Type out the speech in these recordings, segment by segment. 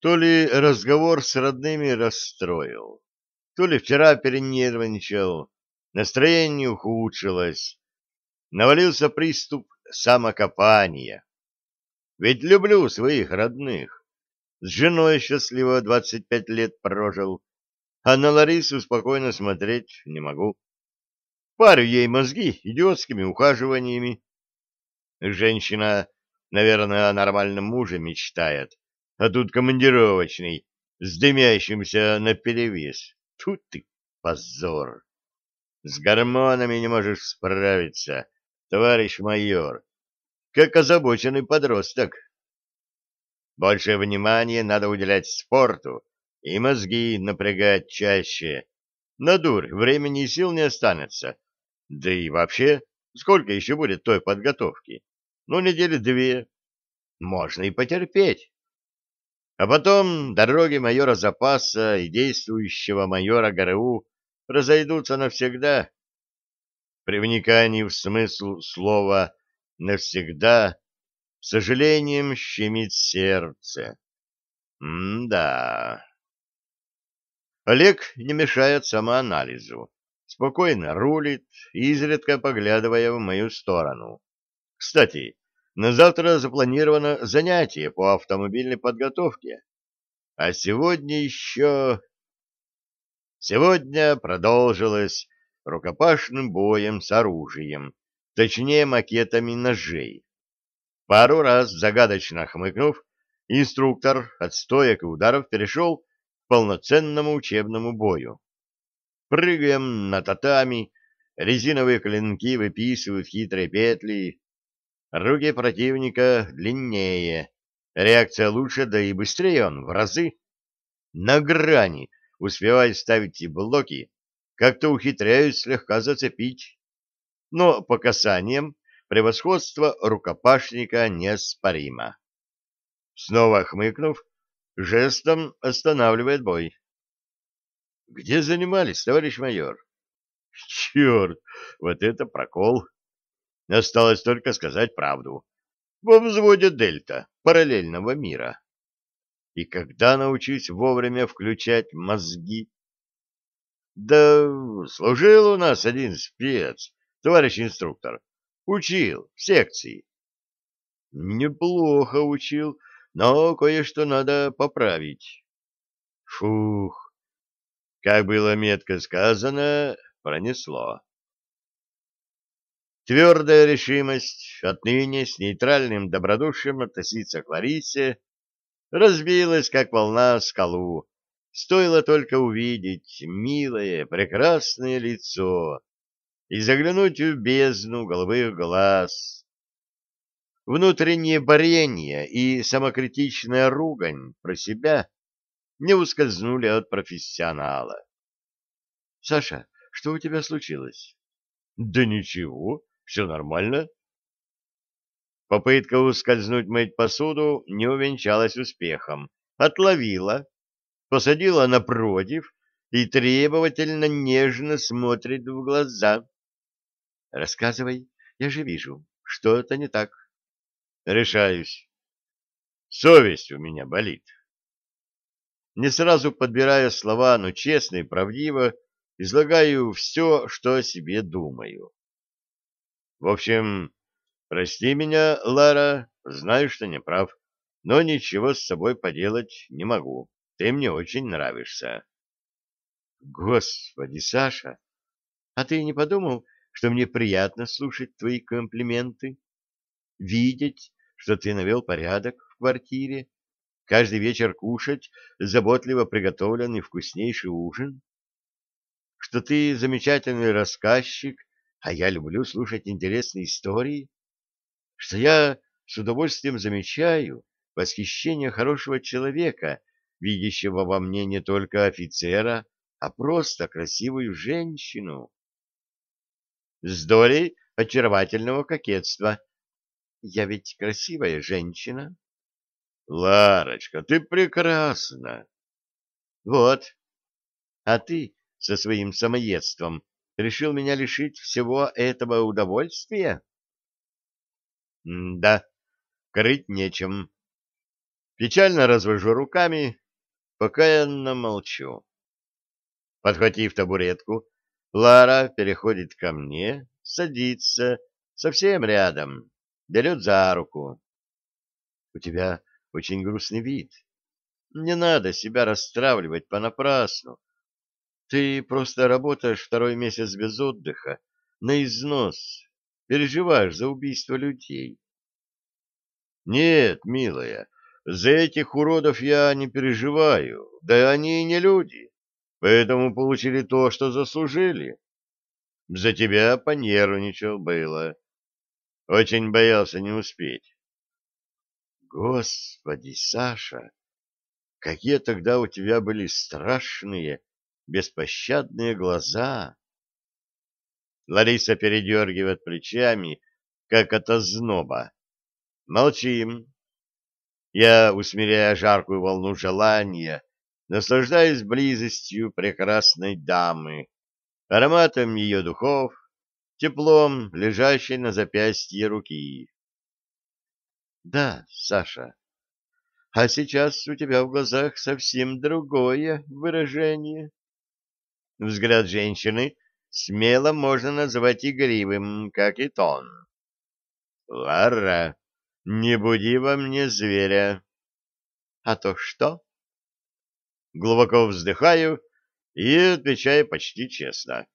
То ли разговор с родными расстроил, то ли вчера перенервничал, настроение ухудшилось, навалился приступ самокопания. Ведь люблю своих родных. С женой счастливо 25 лет прожил, а на Ларису спокойно смотреть не могу. Парю ей мозги идиотскими ухаживаниями. Женщина, наверное, о нормальном муже мечтает, а тут командировочный, с дымящимся наперевес. Тут ты, позор! С гормонами не можешь справиться, товарищ майор, как озабоченный подросток. Больше внимания надо уделять спорту и мозги напрягать чаще. На дурь времени и сил не останется. Да и вообще, сколько еще будет той подготовки? Ну, недели две. Можно и потерпеть. А потом дороги майора запаса и действующего майора ГРУ разойдутся навсегда. При вникании в смысл слова «навсегда» сожалением щемит сердце. М-да. Олег не мешает самоанализу. Спокойно рулит, изредка поглядывая в мою сторону. Кстати, на завтра запланировано занятие по автомобильной подготовке. А сегодня еще... Сегодня продолжилось рукопашным боем с оружием, точнее макетами ножей. Пару раз загадочно хмыкнув, инструктор от стоек и ударов перешел к полноценному учебному бою. Прыгаем на татами, резиновые клинки выписывают хитрые петли, Руки противника длиннее, реакция лучше, да и быстрее он в разы. На грани успевает ставить и блоки, как-то ухитряюсь слегка зацепить. Но по касаниям превосходство рукопашника неоспоримо. Снова хмыкнув, жестом останавливает бой. — Где занимались, товарищ майор? — Черт, вот это прокол! Осталось только сказать правду. Во взводе Дельта, параллельного мира. И когда научусь вовремя включать мозги? Да служил у нас один спец, товарищ инструктор. Учил в секции. Неплохо учил, но кое-что надо поправить. Фух, как было метко сказано, пронесло. Твердая решимость отныне с нейтральным добродушием относиться к Ларисе разбилась, как волна скалу. Стоило только увидеть милое, прекрасное лицо и заглянуть в бездну голубых глаз. Внутреннее борение и самокритичная ругань про себя не ускользнули от профессионала. — Саша, что у тебя случилось? — Да ничего, все нормально? Попытка ускользнуть мыть посуду не увенчалась успехом. Отловила, посадила напротив и требовательно нежно смотрит в глаза. Рассказывай, я же вижу, что-то не так. Решаюсь. Совесть у меня болит. Не сразу подбирая слова, но честно и правдиво излагаю все, что о себе думаю. В общем, прости меня, Лара, знаю, что не прав, но ничего с собой поделать не могу. Ты мне очень нравишься. Господи, Саша, а ты не подумал, что мне приятно слушать твои комплименты? Видеть, что ты навел порядок в квартире, каждый вечер кушать заботливо приготовленный вкуснейший ужин? Что ты замечательный рассказчик а я люблю слушать интересные истории, что я с удовольствием замечаю восхищение хорошего человека, видящего во мне не только офицера, а просто красивую женщину. С долей очаровательного кокетства. Я ведь красивая женщина. Ларочка, ты прекрасна. Вот. А ты со своим самоедством решил меня лишить всего этого удовольствия? Да, крыть нечем. Печально развожу руками, покаянно молчу. Подхватив табуретку, Лара переходит ко мне, садится совсем рядом, берет за руку. — У тебя очень грустный вид. Не надо себя расстраивать понапрасну. Ты просто работаешь второй месяц без отдыха, на износ, переживаешь за убийство людей. Нет, милая, за этих уродов я не переживаю, да они и не люди, поэтому получили то, что заслужили. За тебя понервничал было. Очень боялся не успеть. Господи, Саша, какие тогда у тебя были страшные, беспощадные глаза! Лариса передергивает плечами, как от озноба. Молчим. Я, усмиряя жаркую волну желания, наслаждаюсь близостью прекрасной дамы, ароматом ее духов, теплом лежащей на запястье руки. Да, Саша, а сейчас у тебя в глазах совсем другое выражение. Взгляд женщины смело можно назвать игривым, как и тон. Лара, не буди во мне зверя. А то что? Глубоко вздыхаю и отвечаю почти честно.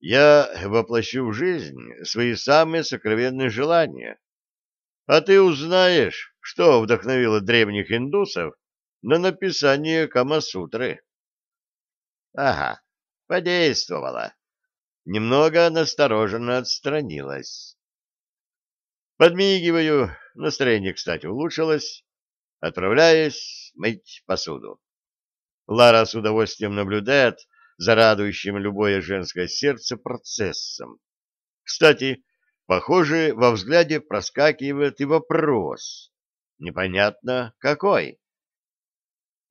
Я воплощу в жизнь свои самые сокровенные желания. А ты узнаешь, что вдохновило древних индусов на написание Камасутры. Ага, подействовала. Немного настороженно отстранилась. Подмигиваю, настроение, кстати, улучшилось. Отправляюсь мыть посуду. Лара с удовольствием наблюдает за радующим любое женское сердце процессом. Кстати, похоже, во взгляде проскакивает и вопрос. Непонятно какой.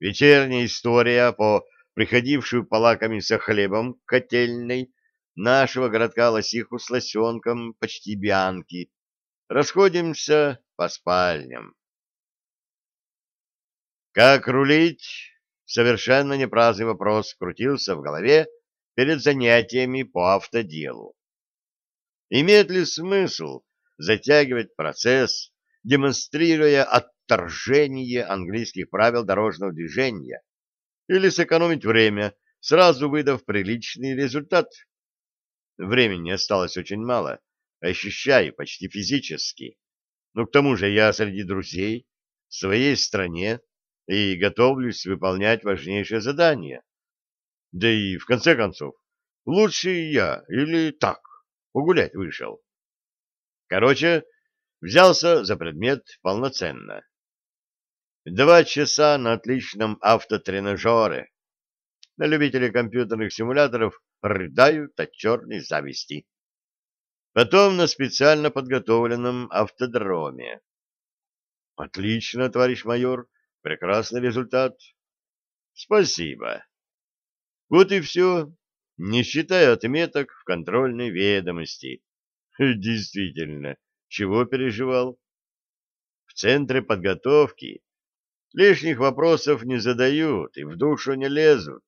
Вечерняя история по приходившую полакомиться хлебом котельной нашего городка лосиху с лосенком почти бианки Расходимся по спальням. Как рулить? Совершенно непраздный вопрос крутился в голове перед занятиями по автоделу. Имеет ли смысл затягивать процесс, демонстрируя отторжение английских правил дорожного движения, или сэкономить время, сразу выдав приличный результат? Времени осталось очень мало, ощущаю почти физически. Но к тому же я среди друзей, в своей стране, и готовлюсь выполнять важнейшее задание. Да и, в конце концов, лучше я или так, погулять вышел. Короче, взялся за предмет полноценно. Два часа на отличном автотренажере. На любителей компьютерных симуляторов рыдают от черной зависти потом на специально подготовленном автодроме. Отлично, товарищ майор, прекрасный результат. Спасибо. Вот и все, не считая отметок в контрольной ведомости. Действительно, чего переживал? В центре подготовки лишних вопросов не задают и в душу не лезут.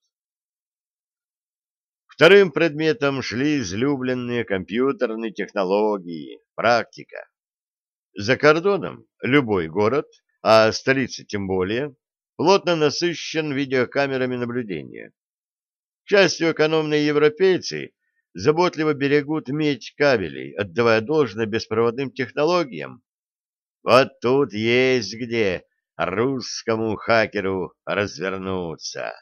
Вторым предметом шли излюбленные компьютерные технологии, практика. За кордоном любой город, а столица тем более, плотно насыщен видеокамерами наблюдения. К счастью, экономные европейцы заботливо берегут медь кабелей, отдавая должное беспроводным технологиям. Вот тут есть где русскому хакеру развернуться.